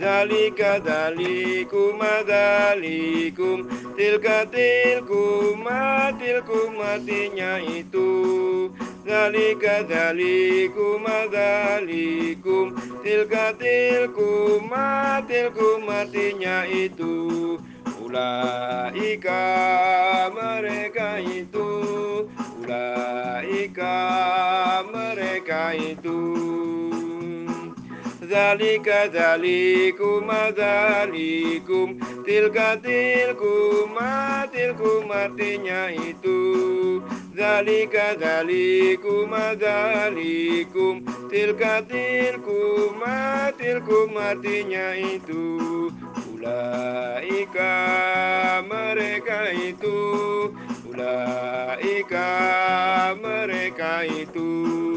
Zalika zalikum zalikum Tilka tilkum tilkum artinya itu. Zalika zalikum zalikum Tilka tilkum tilkum artinya itu. Ulaika mereka itu. Ulaika mereka itu Zalika zalikum zalikum. Tilka tilkum tilkum artinya itu. Zalika zalikum zalikum. Tilka tilkum tilkum artinya itu. Ulaika mereka itu. Ulaika mereka itu